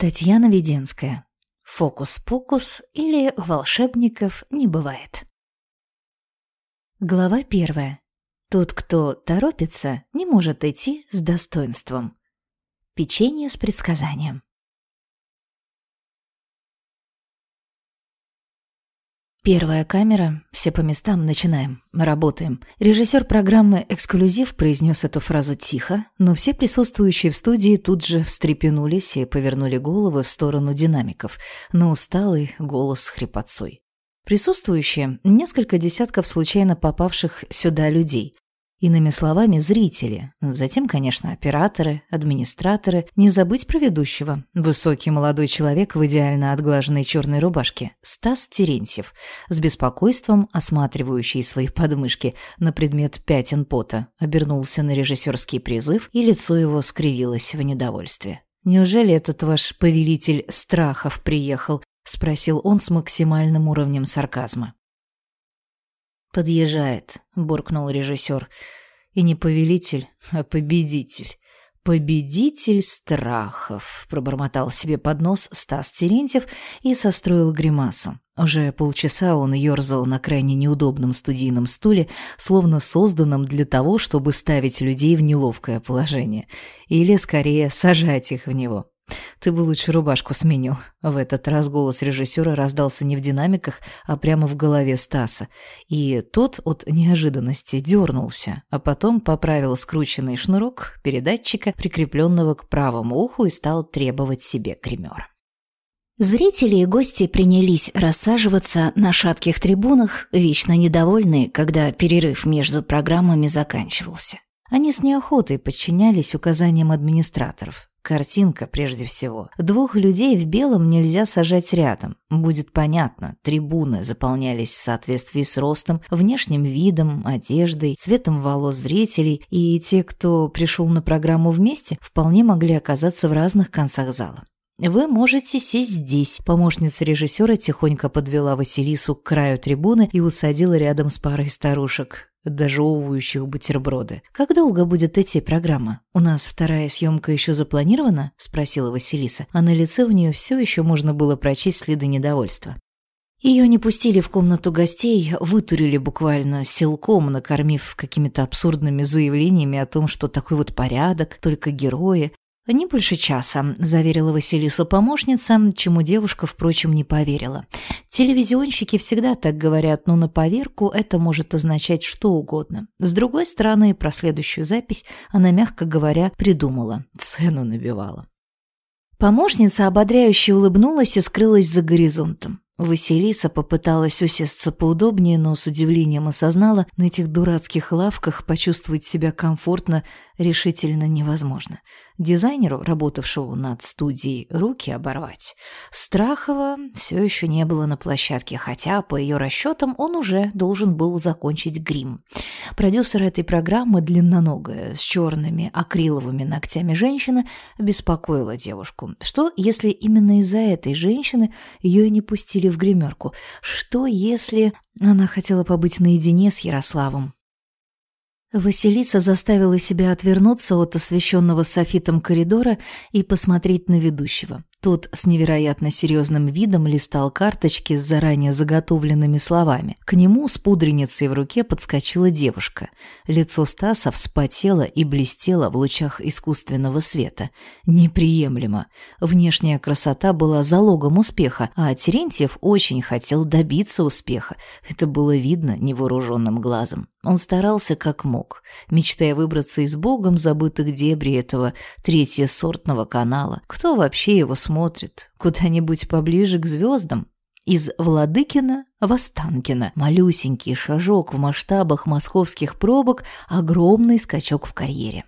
Татьяна Веденская. Фокус-покус или волшебников не бывает. Глава первая. Тот, кто торопится, не может идти с достоинством. Печенье с предсказанием. Первая камера, все по местам, начинаем, работаем. Режиссер программы «Эксклюзив» произнес эту фразу тихо, но все присутствующие в студии тут же встрепенулись и повернули головы в сторону динамиков, на усталый голос с хрипотцой. Присутствующие – несколько десятков случайно попавших сюда людей. Иными словами, зрители. Затем, конечно, операторы, администраторы. Не забыть про ведущего. Высокий молодой человек в идеально отглаженной черной рубашке. Стас Терентьев. С беспокойством, осматривающий свои подмышки на предмет пятен пота, обернулся на режиссерский призыв, и лицо его скривилось в недовольстве. «Неужели этот ваш повелитель страхов приехал?» – спросил он с максимальным уровнем сарказма. «Подъезжает», — буркнул режиссер. «И не повелитель, а победитель». «Победитель страхов», — пробормотал себе под нос Стас Терентьев и состроил гримасу. Уже полчаса он ерзал на крайне неудобном студийном стуле, словно созданном для того, чтобы ставить людей в неловкое положение. Или, скорее, сажать их в него. Ты бы лучше рубашку сменил. В этот раз голос режиссера раздался не в динамиках, а прямо в голове Стаса. И тот от неожиданности дернулся, а потом поправил скрученный шнурок передатчика, прикрепленного к правому уху, и стал требовать себе гримера. Зрители и гости принялись рассаживаться на шатких трибунах, вечно недовольные, когда перерыв между программами заканчивался. Они с неохотой подчинялись указаниям администраторов. Картинка прежде всего. Двух людей в белом нельзя сажать рядом. Будет понятно, трибуны заполнялись в соответствии с ростом, внешним видом, одеждой, цветом волос зрителей, и те, кто пришел на программу вместе, вполне могли оказаться в разных концах зала. «Вы можете сесть здесь». Помощница режиссера тихонько подвела Василису к краю трибуны и усадила рядом с парой старушек, дожевывающих бутерброды. «Как долго будет идти программа? У нас вторая съемка еще запланирована?» – спросила Василиса, а на лице у нее все еще можно было прочесть следы недовольства. Ее не пустили в комнату гостей, вытурили буквально силком, накормив какими-то абсурдными заявлениями о том, что такой вот порядок, только герои, «Не больше часа», – заверила Василису помощница, чему девушка, впрочем, не поверила. Телевизионщики всегда так говорят, но на поверку это может означать что угодно. С другой стороны, про следующую запись она, мягко говоря, придумала, цену набивала. Помощница ободряюще улыбнулась и скрылась за горизонтом. Василиса попыталась усесться поудобнее, но с удивлением осознала, на этих дурацких лавках почувствовать себя комфортно решительно невозможно. Дизайнеру, работавшему над студией, руки оборвать. Страхова все еще не было на площадке, хотя, по ее расчетам, он уже должен был закончить грим. Продюсер этой программы, длинноногая, с черными акриловыми ногтями женщина, беспокоила девушку. Что, если именно из-за этой женщины ее и не пустили в гримерку? Что, если она хотела побыть наедине с Ярославом? Василиса заставила себя отвернуться от освещенного софитом коридора и посмотреть на ведущего. Тот с невероятно серьезным видом листал карточки с заранее заготовленными словами. К нему с пудреницей в руке подскочила девушка. Лицо Стаса вспотело и блестело в лучах искусственного света. Неприемлемо. Внешняя красота была залогом успеха, а Терентьев очень хотел добиться успеха. Это было видно невооруженным глазом. Он старался как мог, мечтая выбраться из богом забытых дебри этого третьесортного канала. Кто вообще его смотрит? Куда-нибудь поближе к звездам? Из Владыкина в Останкино. Малюсенький шажок в масштабах московских пробок, огромный скачок в карьере.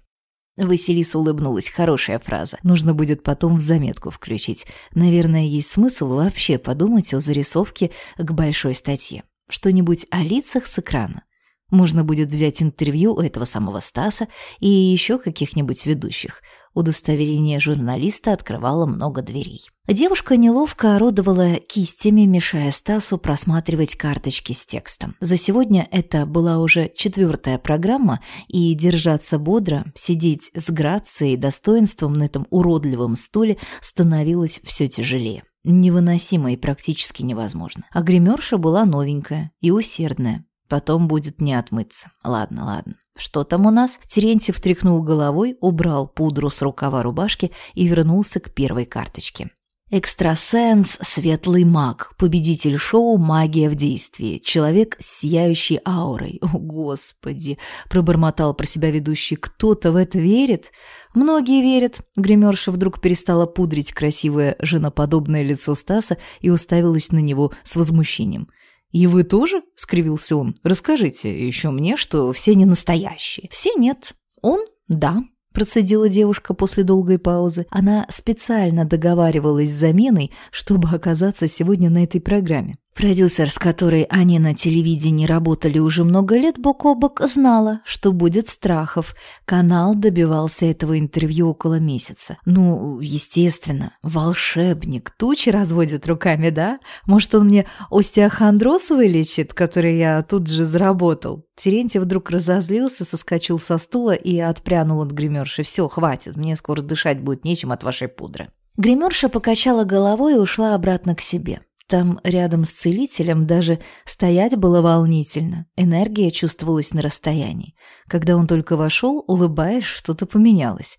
Василиса улыбнулась. Хорошая фраза. Нужно будет потом в заметку включить. Наверное, есть смысл вообще подумать о зарисовке к большой статье. Что-нибудь о лицах с экрана. Можно будет взять интервью у этого самого Стаса и еще каких-нибудь ведущих. Удостоверение журналиста открывало много дверей. Девушка неловко орудовала кистями, мешая Стасу просматривать карточки с текстом. За сегодня это была уже четвертая программа, и держаться бодро, сидеть с грацией и достоинством на этом уродливом стуле становилось все тяжелее. Невыносимо и практически невозможно. А гримерша была новенькая и усердная. Потом будет не отмыться. Ладно, ладно. Что там у нас? Терентьев тряхнул головой, убрал пудру с рукава рубашки и вернулся к первой карточке. Экстрасенс, светлый маг, победитель шоу «Магия в действии», человек с сияющей аурой. О, Господи! Пробормотал про себя ведущий. Кто-то в это верит? Многие верят. Гримерша вдруг перестала пудрить красивое женоподобное лицо Стаса и уставилась на него с возмущением. «И вы тоже?» — скривился он. «Расскажите еще мне, что все не настоящие». «Все нет. Он — да», — процедила девушка после долгой паузы. Она специально договаривалась с заменой, чтобы оказаться сегодня на этой программе. Продюсер, с которой они на телевидении работали уже много лет бок о бок, знала, что будет Страхов. Канал добивался этого интервью около месяца. Ну, естественно, волшебник. Тучи разводит руками, да? Может, он мне остеохондроз вылечит, который я тут же заработал? Терентьев вдруг разозлился, соскочил со стула и отпрянул от гримерши. «Все, хватит, мне скоро дышать будет нечем от вашей пудры». Гримерша покачала головой и ушла обратно к себе. Там рядом с целителем даже стоять было волнительно. Энергия чувствовалась на расстоянии. Когда он только вошел, улыбаясь, что-то поменялось.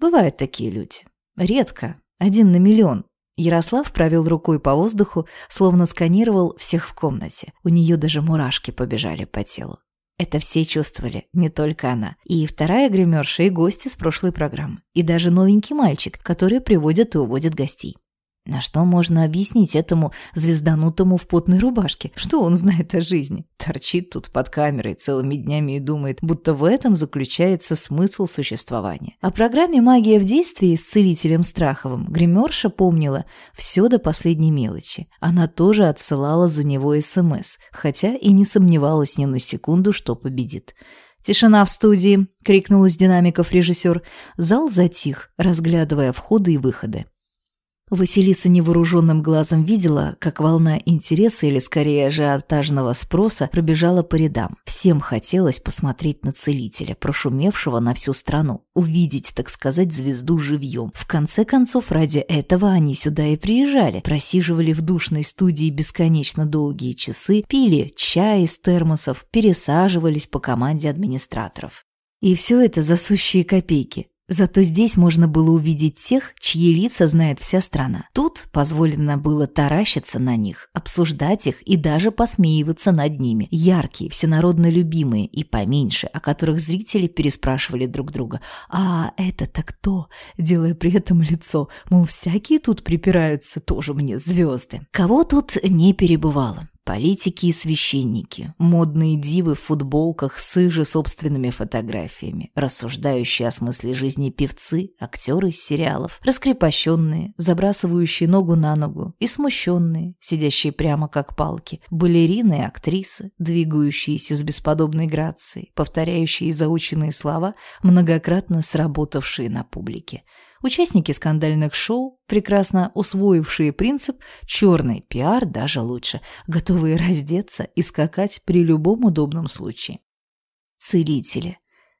Бывают такие люди. Редко. Один на миллион. Ярослав провел рукой по воздуху, словно сканировал всех в комнате. У нее даже мурашки побежали по телу. Это все чувствовали, не только она. И вторая гримерша, и гости с прошлой программы. И даже новенький мальчик, который приводит и уводит гостей. На что можно объяснить этому звезданутому в потной рубашке? Что он знает о жизни? Торчит тут под камерой целыми днями и думает, будто в этом заключается смысл существования. О программе «Магия в действии» с целителем Страховым гримерша помнила все до последней мелочи. Она тоже отсылала за него СМС, хотя и не сомневалась ни на секунду, что победит. «Тишина в студии!» — крикнул из динамиков режиссер. Зал затих, разглядывая входы и выходы. Василиса невооруженным глазом видела, как волна интереса или скорее ажиотажного спроса пробежала по рядам. Всем хотелось посмотреть на целителя, прошумевшего на всю страну, увидеть, так сказать, звезду живьем. В конце концов, ради этого они сюда и приезжали, просиживали в душной студии бесконечно долгие часы, пили чай из термосов, пересаживались по команде администраторов. И все это за сущие копейки. Зато здесь можно было увидеть тех, чьи лица знает вся страна. Тут позволено было таращиться на них, обсуждать их и даже посмеиваться над ними. Яркие, всенародно любимые и поменьше, о которых зрители переспрашивали друг друга. «А это-то кто?» делая при этом лицо. Мол, всякие тут припираются, тоже мне звезды. Кого тут не перебывало? Политики и священники, модные дивы в футболках с их же собственными фотографиями, рассуждающие о смысле жизни певцы, актеры из сериалов, раскрепощенные, забрасывающие ногу на ногу и смущенные, сидящие прямо как палки, балерины и актрисы, двигающиеся с бесподобной грацией, повторяющие заученные слова, многократно сработавшие на публике – Участники скандальных шоу, прекрасно усвоившие принцип «черный пиар даже лучше», готовые раздеться и скакать при любом удобном случае. Целители,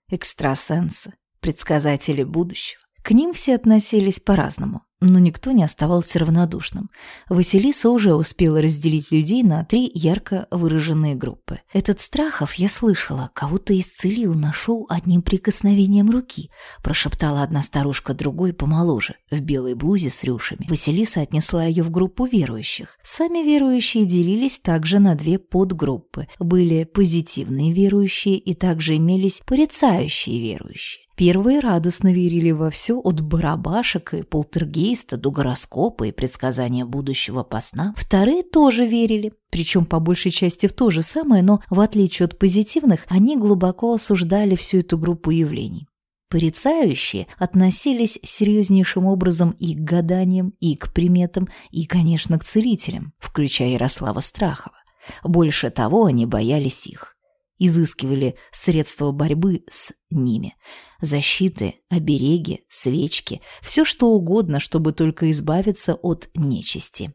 экстрасенсы, предсказатели будущего. К ним все относились по-разному но никто не оставался равнодушным. Василиса уже успела разделить людей на три ярко выраженные группы. Этот Страхов, я слышала, кого-то исцелил на шоу одним прикосновением руки, прошептала одна старушка другой помоложе, в белой блузе с рюшами. Василиса отнесла ее в группу верующих. Сами верующие делились также на две подгруппы. Были позитивные верующие и также имелись порицающие верующие. Первые радостно верили во все от барабашек и полтергейста до гороскопа и предсказания будущего по снам. Вторые тоже верили, причем по большей части в то же самое, но в отличие от позитивных, они глубоко осуждали всю эту группу явлений. Порицающие относились серьезнейшим образом и к гаданиям, и к приметам, и, конечно, к целителям, включая Ярослава Страхова. Больше того, они боялись их. изыскивали средства борьбы с ними. Защиты, обереги, свечки, все что угодно, чтобы только избавиться от нечисти.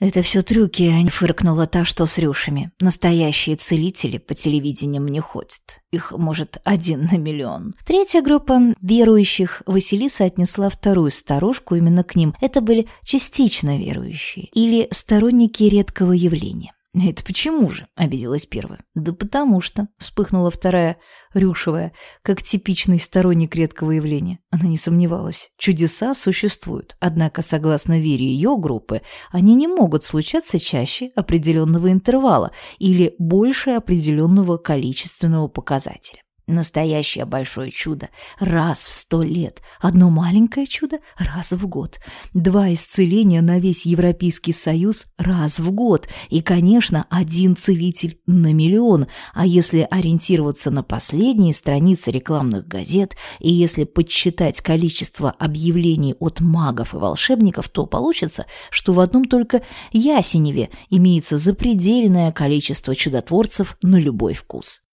«Это все трюки», — фыркнула та, что с рюшами. «Настоящие целители по телевидениям не ходят. Их, может, один на миллион». Третья группа верующих Василиса отнесла вторую старушку именно к ним. Это были частично верующие или сторонники редкого явления. «Это почему же?» – обиделась первая. «Да потому что», – вспыхнула вторая, рюшевая, как типичный сторонник редкого явления. Она не сомневалась. Чудеса существуют, однако, согласно вере ее группы, они не могут случаться чаще определенного интервала или больше определенного количественного показателя. Настоящее большое чудо. Раз в сто лет, одно маленькое чудо раз в год, два исцеления на весь Европейский Союз раз в год. И, конечно, один целитель на миллион, а если ориентироваться на последние страницы рекламных газет и если подсчитать количество объявлений от магов и волшебников, то получится, что в одном только Ясеневе имеется запредельное количество чудотворцев на любой вкус.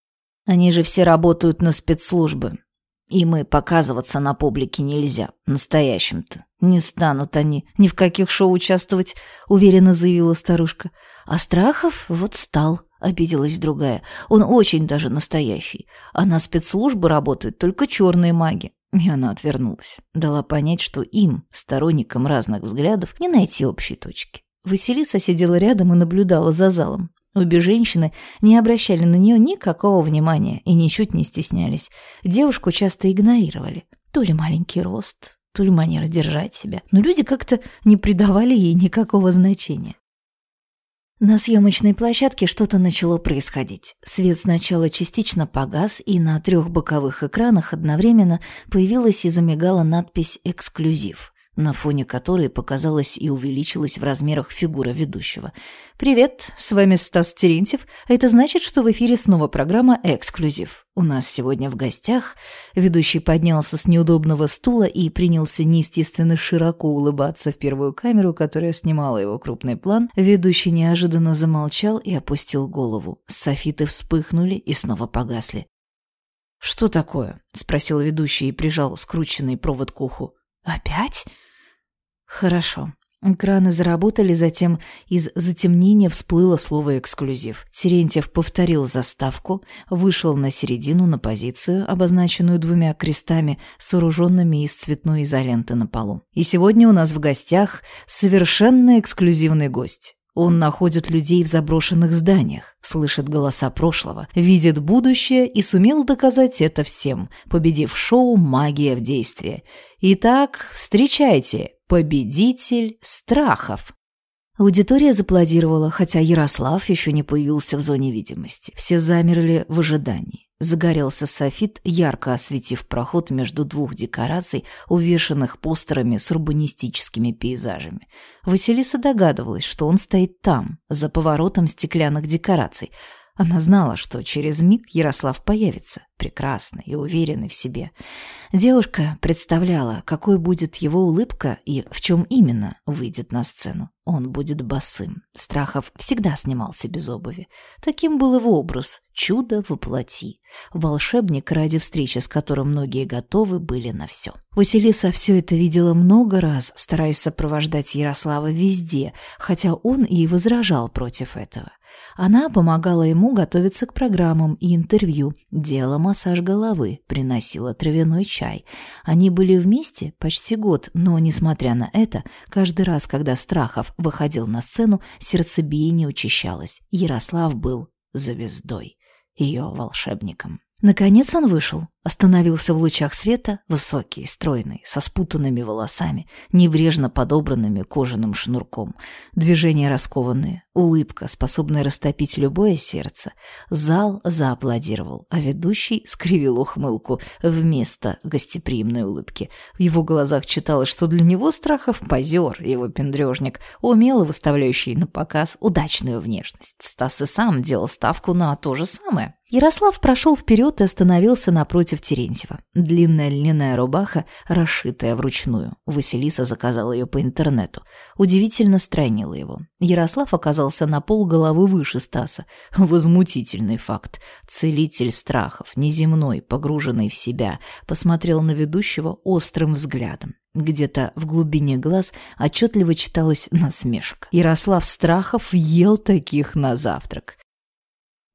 Они же все работают на спецслужбы. И показываться на публике нельзя, настоящим-то. Не станут они ни в каких шоу участвовать, уверенно заявила старушка. А Страхов вот стал, обиделась другая. Он очень даже настоящий. А на спецслужбы работают только черные маги. И она отвернулась. Дала понять, что им, сторонникам разных взглядов, не найти общей точки. Василиса сидела рядом и наблюдала за залом. Обе женщины не обращали на нее никакого внимания и ничуть не стеснялись. Девушку часто игнорировали. То ли маленький рост, то ли манера держать себя. Но люди как-то не придавали ей никакого значения. На съемочной площадке что-то начало происходить. Свет сначала частично погас, и на трех боковых экранах одновременно появилась и замигала надпись «Эксклюзив» на фоне которой показалась и увеличилась в размерах фигура ведущего. «Привет, с вами Стас Терентьев. Это значит, что в эфире снова программа «Эксклюзив». У нас сегодня в гостях...» Ведущий поднялся с неудобного стула и принялся неестественно широко улыбаться в первую камеру, которая снимала его крупный план. Ведущий неожиданно замолчал и опустил голову. Софиты вспыхнули и снова погасли. «Что такое?» — спросил ведущий и прижал скрученный провод к уху. «Опять?» Хорошо. Экраны заработали, затем из затемнения всплыло слово «эксклюзив». Терентьев повторил заставку, вышел на середину на позицию, обозначенную двумя крестами, сооруженными из цветной изоленты на полу. И сегодня у нас в гостях совершенно эксклюзивный гость. Он находит людей в заброшенных зданиях, слышит голоса прошлого, видит будущее и сумел доказать это всем, победив шоу «Магия в действии». Итак, встречайте, победитель страхов. Аудитория заплодировала, хотя Ярослав еще не появился в зоне видимости. Все замерли в ожидании. Загорелся софит, ярко осветив проход между двух декораций, увешанных постерами с урбанистическими пейзажами. Василиса догадывалась, что он стоит там, за поворотом стеклянных декораций, она знала, что через миг Ярослав появится, прекрасный и уверенный в себе. Девушка представляла, какой будет его улыбка и в чем именно выйдет на сцену. Он будет босым. Страхов всегда снимался без обуви. Таким был его образ. Чудо воплоти. Волшебник, ради встречи с которым многие готовы были на все. Василиса все это видела много раз, стараясь сопровождать Ярослава везде, хотя он и возражал против этого. Она помогала ему готовиться к программам и интервью, делала массаж головы, приносила травяной чай. Они были вместе почти год, но, несмотря на это, каждый раз, когда Страхов выходил на сцену, сердцебиение учащалось. Ярослав был звездой, ее волшебником. Наконец он вышел, остановился в лучах света, высокий, стройный, со спутанными волосами, небрежно подобранными кожаным шнурком, движения раскованные, улыбка, способная растопить любое сердце. Зал зааплодировал, а ведущий скривил ухмылку вместо гостеприимной улыбки. В его глазах читалось, что для него Страхов позер, его пендрежник, умело выставляющий на показ удачную внешность. Стас и сам делал ставку на то же самое. Ярослав прошел вперед и остановился напротив напротив Терентьева. Длинная льняная рубаха, расшитая вручную. Василиса заказала ее по интернету. Удивительно стройнила его. Ярослав оказался на пол головы выше Стаса. Возмутительный факт. Целитель страхов, неземной, погруженный в себя, посмотрел на ведущего острым взглядом. Где-то в глубине глаз отчетливо читалась насмешка. Ярослав Страхов ел таких на завтрак.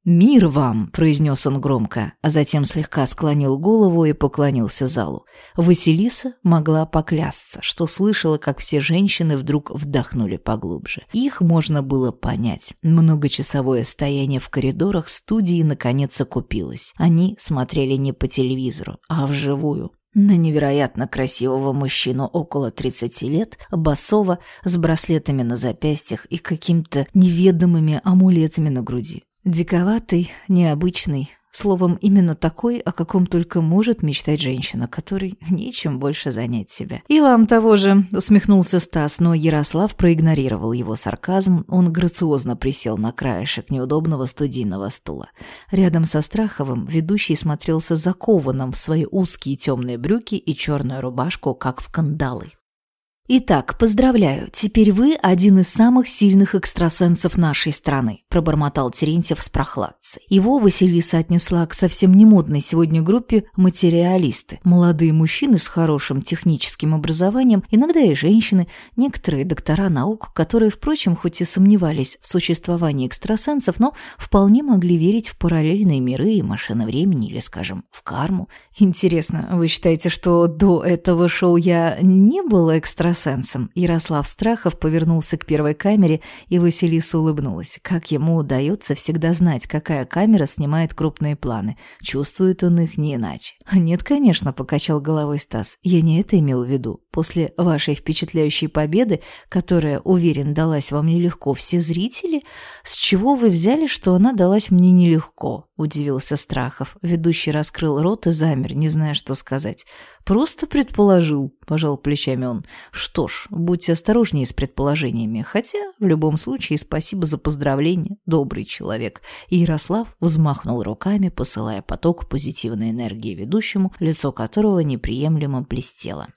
«Мир вам!» – произнес он громко, а затем слегка склонил голову и поклонился залу. Василиса могла поклясться, что слышала, как все женщины вдруг вдохнули поглубже. Их можно было понять. Многочасовое стояние в коридорах студии наконец окупилось. Они смотрели не по телевизору, а вживую. На невероятно красивого мужчину около 30 лет, басова, с браслетами на запястьях и какими-то неведомыми амулетами на груди. Диковатый, необычный, словом, именно такой, о каком только может мечтать женщина, которой нечем больше занять себя. «И вам того же», — усмехнулся Стас, но Ярослав проигнорировал его сарказм, он грациозно присел на краешек неудобного студийного стула. Рядом со Страховым ведущий смотрелся закованным в свои узкие темные брюки и черную рубашку, как в кандалы. «Итак, поздравляю, теперь вы один из самых сильных экстрасенсов нашей страны», пробормотал Терентьев с прохладцей. Его Василиса отнесла к совсем не модной сегодня группе материалисты. Молодые мужчины с хорошим техническим образованием, иногда и женщины, некоторые доктора наук, которые, впрочем, хоть и сомневались в существовании экстрасенсов, но вполне могли верить в параллельные миры и машины времени или, скажем, в карму. Интересно, вы считаете, что до этого шоу я не была экстрасенсом? Экстрасенсом. Ярослав Страхов повернулся к первой камере, и Василиса улыбнулась. Как ему удается всегда знать, какая камера снимает крупные планы. Чувствует он их не иначе. «Нет, конечно», — покачал головой Стас. «Я не это имел в виду. После вашей впечатляющей победы, которая, уверен, далась вам нелегко, все зрители, с чего вы взяли, что она далась мне нелегко?» — удивился Страхов. Ведущий раскрыл рот и замер, не зная, что сказать. «Просто предположил», — пожал плечами он. «Что ж, будьте осторожнее с предположениями, хотя, в любом случае, спасибо за поздравление, добрый человек». И Ярослав взмахнул руками, посылая поток позитивной энергии ведущему, лицо которого неприемлемо блестело.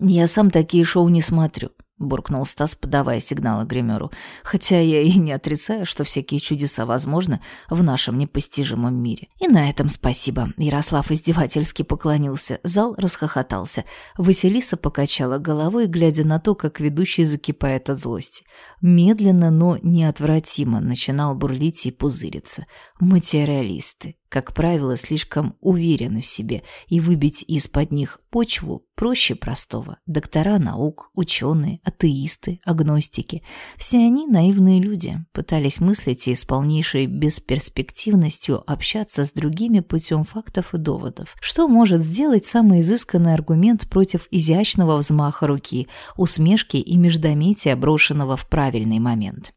«Я сам такие шоу не смотрю», — буркнул Стас, подавая сигналы гримеру. «Хотя я и не отрицаю, что всякие чудеса возможны в нашем непостижимом мире. И на этом спасибо». Ярослав издевательски поклонился. Зал расхохотался. Василиса покачала головой, глядя на то, как ведущий закипает от злости. Медленно, но неотвратимо начинал бурлить и пузыриться. Материалисты как правило, слишком уверены в себе, и выбить из-под них почву проще простого. Доктора наук, ученые, атеисты, агностики – все они наивные люди, пытались мыслить и с полнейшей бесперспективностью общаться с другими путем фактов и доводов. Что может сделать самый изысканный аргумент против изящного взмаха руки, усмешки и междометия, брошенного в правильный момент?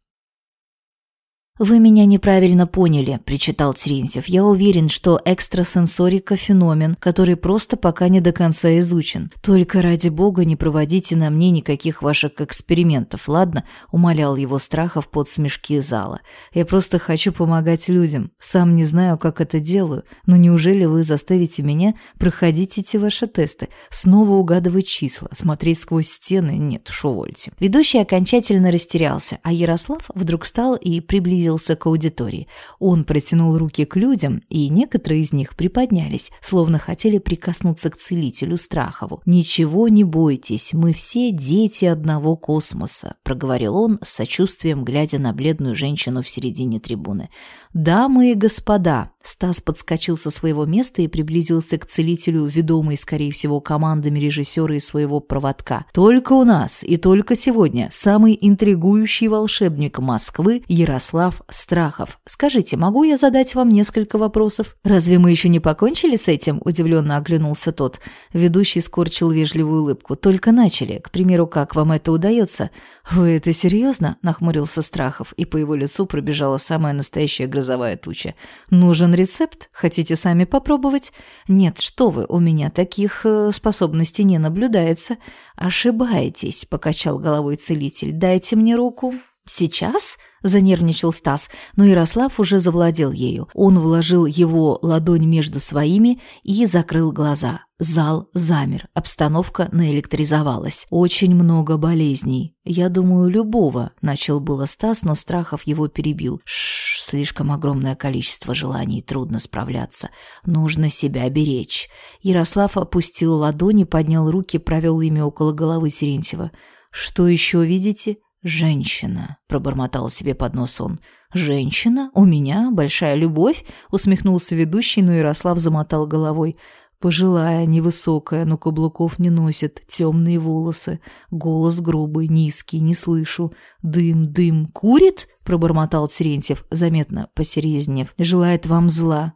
«Вы меня неправильно поняли», – причитал Терентьев. «Я уверен, что экстрасенсорика – феномен, который просто пока не до конца изучен. Только ради бога не проводите на мне никаких ваших экспериментов, ладно?» – умолял его страхов под смешки зала. «Я просто хочу помогать людям. Сам не знаю, как это делаю, но неужели вы заставите меня проходить эти ваши тесты, снова угадывать числа, смотреть сквозь стены? Нет уж, увольте». Ведущий окончательно растерялся, а Ярослав вдруг встал и приблизился приблизился к аудитории. Он протянул руки к людям, и некоторые из них приподнялись, словно хотели прикоснуться к целителю Страхову. «Ничего не бойтесь, мы все дети одного космоса», – проговорил он с сочувствием, глядя на бледную женщину в середине трибуны. «Дамы и господа!» Стас подскочил со своего места и приблизился к целителю, ведомый, скорее всего, командами режиссера и своего проводка. «Только у нас и только сегодня самый интригующий волшебник Москвы Ярослав Страхов. Скажите, могу я задать вам несколько вопросов?» «Разве мы еще не покончили с этим?» – удивленно оглянулся тот. Ведущий скорчил вежливую улыбку. «Только начали. К примеру, как вам это удается?» «Вы это серьезно?» – нахмурился Страхов, и по его лицу пробежала самая настоящая грозовая туча. «Нужен рецепт? Хотите сами попробовать?» «Нет, что вы, у меня таких э, способностей не наблюдается». «Ошибаетесь», — покачал головой целитель. «Дайте мне руку». «Сейчас?» – занервничал Стас, но Ярослав уже завладел ею. Он вложил его ладонь между своими и закрыл глаза. Зал замер, обстановка наэлектризовалась. Очень много болезней. Я думаю, любого, начал было Стас, но Страхов его перебил. Шш, слишком огромное количество желаний, трудно справляться. Нужно себя беречь. Ярослав опустил ладони, поднял руки, провел ими около головы Терентьева. Что еще видите? «Женщина», — пробормотал себе под нос он. «Женщина? У меня? Большая любовь?» — усмехнулся ведущий, но Ярослав замотал головой. Пожилая, невысокая, но каблуков не носит, темные волосы, голос грубый, низкий, не слышу. «Дым, дым, курит?» — пробормотал Терентьев, заметно посерьезнев. «Желает вам зла».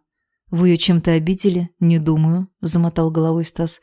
«Вы ее чем-то обидели?» «Не думаю», — замотал головой Стас.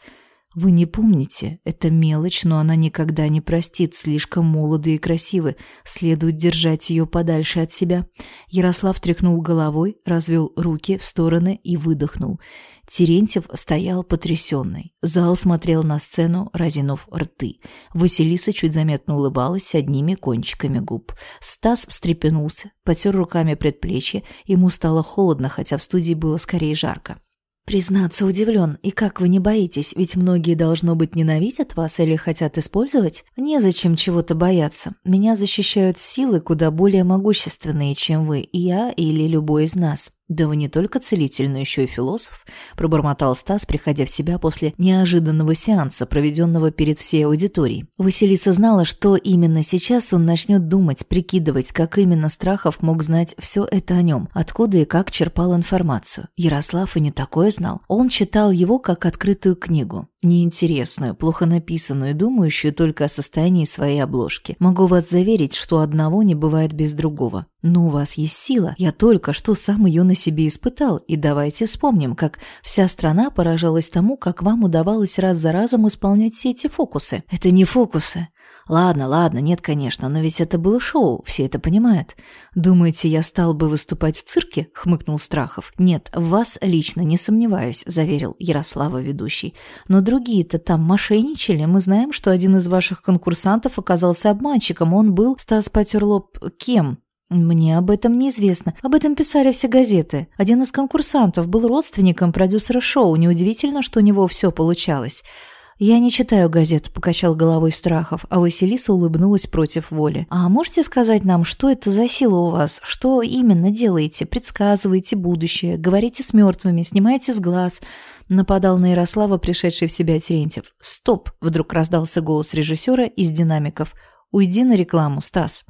Вы не помните, это мелочь, но она никогда не простит, слишком молоды и красивы, следует держать ее подальше от себя. Ярослав тряхнул головой, развел руки в стороны и выдохнул. Терентьев стоял потрясенный. Зал смотрел на сцену, разинув рты. Василиса чуть заметно улыбалась одними кончиками губ. Стас встрепенулся, потер руками предплечье, ему стало холодно, хотя в студии было скорее жарко. Признаться, удивлен. И как вы не боитесь? Ведь многие, должно быть, ненавидят вас или хотят использовать? Незачем чего-то бояться. Меня защищают силы куда более могущественные, чем вы, и я или любой из нас. «Да вы не только целитель, но еще и философ», – пробормотал Стас, приходя в себя после неожиданного сеанса, проведенного перед всей аудиторией. Василиса знала, что именно сейчас он начнет думать, прикидывать, как именно Страхов мог знать все это о нем, откуда и как черпал информацию. Ярослав и не такое знал. Он читал его как открытую книгу неинтересную, плохо написанную, думающую только о состоянии своей обложки. Могу вас заверить, что одного не бывает без другого. Но у вас есть сила. Я только что сам ее на себе испытал. И давайте вспомним, как вся страна поражалась тому, как вам удавалось раз за разом исполнять все эти фокусы. Это не фокусы. Ладно, ладно, нет, конечно, но ведь это было шоу, все это понимают. Думаете, я стал бы выступать в цирке? хмыкнул Страхов. Нет, в вас лично не сомневаюсь, заверил Ярослава ведущий. Но другие-то там мошенничали. Мы знаем, что один из ваших конкурсантов оказался обманщиком. Он был, Стас потер лоб, кем? «Мне об этом неизвестно. Об этом писали все газеты. Один из конкурсантов был родственником продюсера шоу. Неудивительно, что у него все получалось. «Я не читаю газет», – покачал головой Страхов, а Василиса улыбнулась против воли. «А можете сказать нам, что это за сила у вас? Что именно делаете? Предсказываете будущее, говорите с мертвыми, снимаете с глаз?» Нападал на Ярослава, пришедший в себя Терентьев. «Стоп!» – вдруг раздался голос режиссера из динамиков. «Уйди на рекламу, Стас».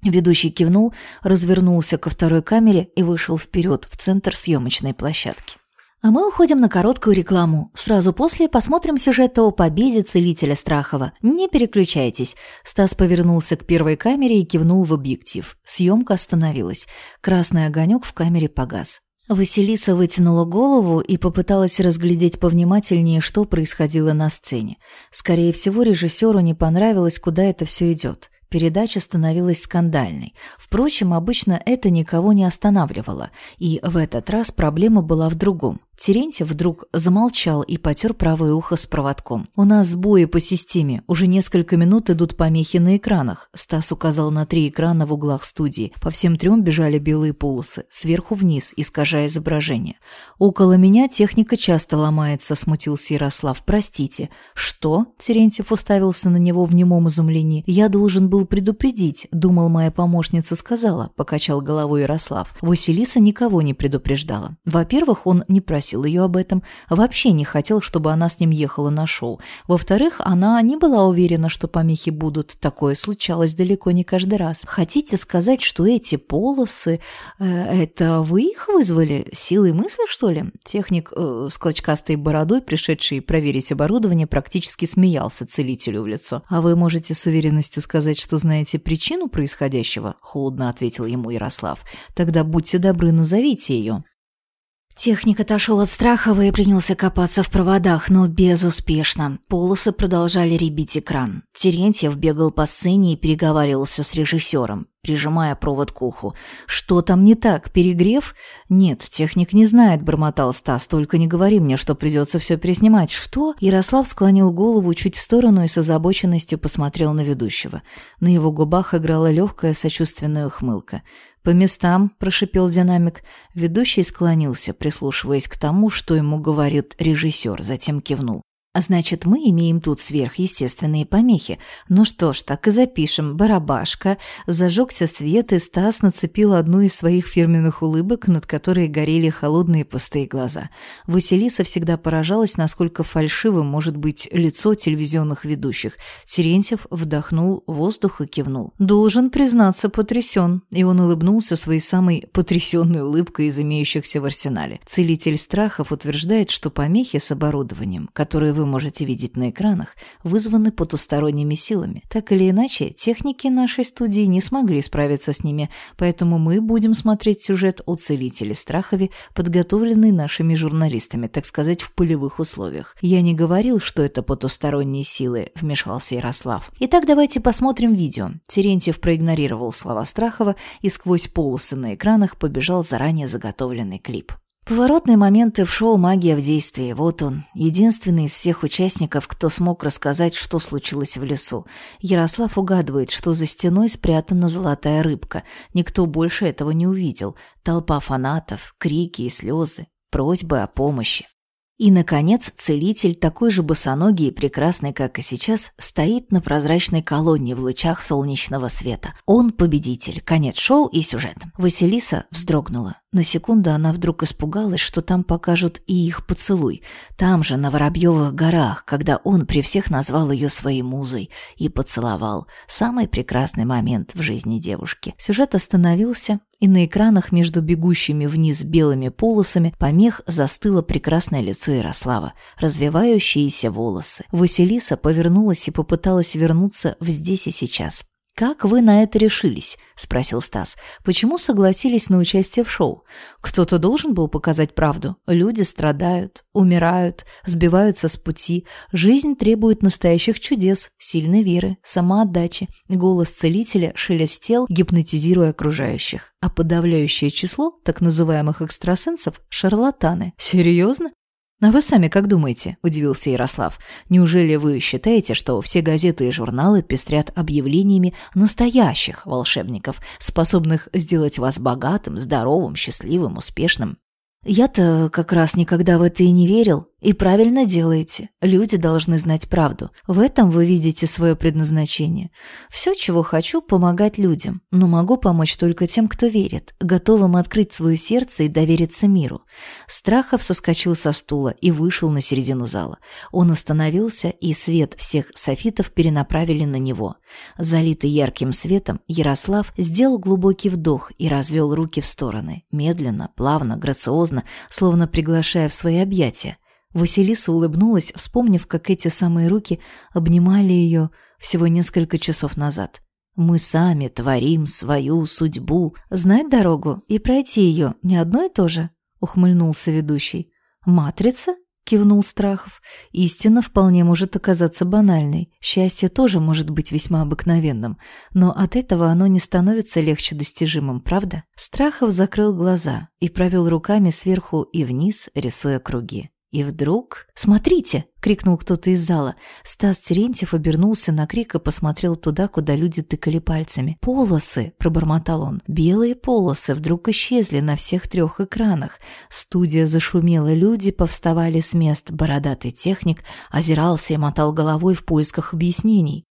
Ведущий кивнул, развернулся ко второй камере и вышел вперед в центр съемочной площадки. А мы уходим на короткую рекламу. Сразу после посмотрим сюжет о победе целителя Страхова. Не переключайтесь. Стас повернулся к первой камере и кивнул в объектив. Съемка остановилась. Красный огонек в камере погас. Василиса вытянула голову и попыталась разглядеть повнимательнее, что происходило на сцене. Скорее всего, режиссеру не понравилось, куда это все идет. Передача становилась скандальной. Впрочем, обычно это никого не останавливало, и в этот раз проблема была в другом. Терентьев вдруг замолчал и потер правое ухо с проводком. «У нас сбои по системе. Уже несколько минут идут помехи на экранах». Стас указал на три экрана в углах студии. По всем трем бежали белые полосы, сверху вниз, искажая изображение. «Около меня техника часто ломается», – смутился Ярослав. «Простите». «Что?» – Терентьев уставился на него в немом изумлении. «Я должен был предупредить», – думал моя помощница сказала, – покачал головой Ярослав. Василиса никого не предупреждала. Во-первых, он не просил просил ее об этом, вообще не хотел, чтобы она с ним ехала на шоу. Во-вторых, она не была уверена, что помехи будут. Такое случалось далеко не каждый раз. Хотите сказать, что эти полосы, э, это вы их вызвали? Силой мысли, что ли? Техник э, с клочкастой бородой, пришедший проверить оборудование, практически смеялся целителю в лицо. «А вы можете с уверенностью сказать, что знаете причину происходящего?» – холодно ответил ему Ярослав. «Тогда будьте добры, назовите ее». Техник отошел от Страхова и принялся копаться в проводах, но безуспешно. Полосы продолжали ребить экран. Терентьев бегал по сцене и переговаривался с режиссером. прижимая провод к уху. «Что там не так? Перегрев?» «Нет, техник не знает», — бормотал Стас. «Только не говори мне, что придется все переснимать». «Что?» Ярослав склонил голову чуть в сторону и с озабоченностью посмотрел на ведущего. На его губах играла легкая сочувственная ухмылка. «По местам», – прошипел динамик. Ведущий склонился, прислушиваясь к тому, что ему говорит режиссер, затем кивнул. А значит, мы имеем тут сверхъестественные помехи. Ну что ж, так и запишем. Барабашка. Зажегся свет, и Стас нацепил одну из своих фирменных улыбок, над которой горели холодные пустые глаза. Василиса всегда поражалась, насколько фальшивым может быть лицо телевизионных ведущих. Терентьев вдохнул воздух и кивнул. Должен признаться, потрясен. И он улыбнулся своей самой потрясенной улыбкой из имеющихся в арсенале. Целитель страхов утверждает, что помехи с оборудованием, которые вы можете видеть на экранах, вызваны потусторонними силами. Так или иначе, техники нашей студии не смогли справиться с ними, поэтому мы будем смотреть сюжет о целителе Страхове, подготовленный нашими журналистами, так сказать, в полевых условиях. Я не говорил, что это потусторонние силы, вмешался Ярослав. Итак, давайте посмотрим видео. Терентьев проигнорировал слова Страхова и сквозь полосы на экранах побежал заранее заготовленный клип. Поворотные моменты в шоу «Магия в действии». Вот он, единственный из всех участников, кто смог рассказать, что случилось в лесу. Ярослав угадывает, что за стеной спрятана золотая рыбка. Никто больше этого не увидел. Толпа фанатов, крики и слезы, просьбы о помощи. И, наконец, целитель, такой же босоногий и прекрасный, как и сейчас, стоит на прозрачной колонне в лучах солнечного света. Он победитель. Конец шоу и сюжет. Василиса вздрогнула. На секунду она вдруг испугалась, что там покажут и их поцелуй. Там же, на Воробьевых горах, когда он при всех назвал ее своей музой и поцеловал. Самый прекрасный момент в жизни девушки. Сюжет остановился, и на экранах между бегущими вниз белыми полосами помех застыло прекрасное лицо Ярослава, развивающиеся волосы. Василиса повернулась и попыталась вернуться в здесь и сейчас. «Как вы на это решились?» – спросил Стас. «Почему согласились на участие в шоу? Кто-то должен был показать правду. Люди страдают, умирают, сбиваются с пути. Жизнь требует настоящих чудес, сильной веры, самоотдачи. Голос целителя шелестел, гипнотизируя окружающих. А подавляющее число так называемых экстрасенсов – шарлатаны. Серьезно? «А вы сами как думаете?» – удивился Ярослав. «Неужели вы считаете, что все газеты и журналы пестрят объявлениями настоящих волшебников, способных сделать вас богатым, здоровым, счастливым, успешным?» «Я-то как раз никогда в это и не верил», и правильно делаете. Люди должны знать правду. В этом вы видите свое предназначение. Все, чего хочу, помогать людям. Но могу помочь только тем, кто верит, готовым открыть свое сердце и довериться миру. Страхов соскочил со стула и вышел на середину зала. Он остановился, и свет всех софитов перенаправили на него. Залитый ярким светом, Ярослав сделал глубокий вдох и развел руки в стороны. Медленно, плавно, грациозно, словно приглашая в свои объятия. Василиса улыбнулась, вспомнив, как эти самые руки обнимали ее всего несколько часов назад. «Мы сами творим свою судьбу. Знать дорогу и пройти ее не одно и то же?» — ухмыльнулся ведущий. «Матрица?» — кивнул Страхов. «Истина вполне может оказаться банальной. Счастье тоже может быть весьма обыкновенным. Но от этого оно не становится легче достижимым, правда?» Страхов закрыл глаза и провел руками сверху и вниз, рисуя круги. И вдруг... «Смотрите!» — крикнул кто-то из зала. Стас Терентьев обернулся на крик и посмотрел туда, куда люди тыкали пальцами. «Полосы!» — пробормотал он. Белые полосы вдруг исчезли на всех трех экранах. Студия зашумела, люди повставали с мест. Бородатый техник озирался и мотал головой в поисках объяснений.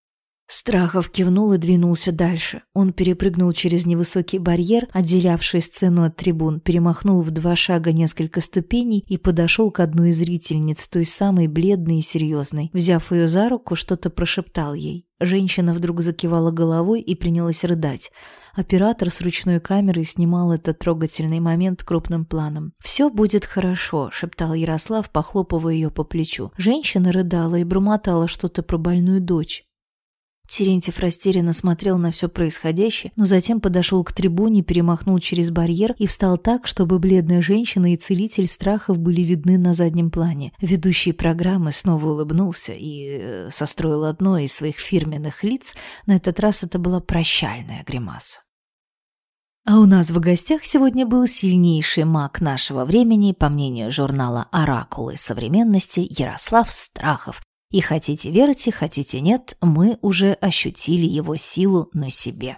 Страхов кивнул и двинулся дальше. Он перепрыгнул через невысокий барьер, отделявший сцену от трибун, перемахнул в два шага несколько ступеней и подошел к одной из зрительниц, той самой бледной и серьезной. Взяв ее за руку, что-то прошептал ей. Женщина вдруг закивала головой и принялась рыдать. Оператор с ручной камерой снимал этот трогательный момент крупным планом. «Все будет хорошо», — шептал Ярослав, похлопывая ее по плечу. Женщина рыдала и бормотала что-то про больную дочь. Терентьев растерянно смотрел на все происходящее, но затем подошел к трибуне, перемахнул через барьер и встал так, чтобы бледная женщина и целитель страхов были видны на заднем плане. Ведущий программы снова улыбнулся и э, состроил одно из своих фирменных лиц. На этот раз это была прощальная гримаса. А у нас в гостях сегодня был сильнейший маг нашего времени, по мнению журнала «Оракулы современности» Ярослав Страхов. И хотите верьте, хотите нет, мы уже ощутили его силу на себе.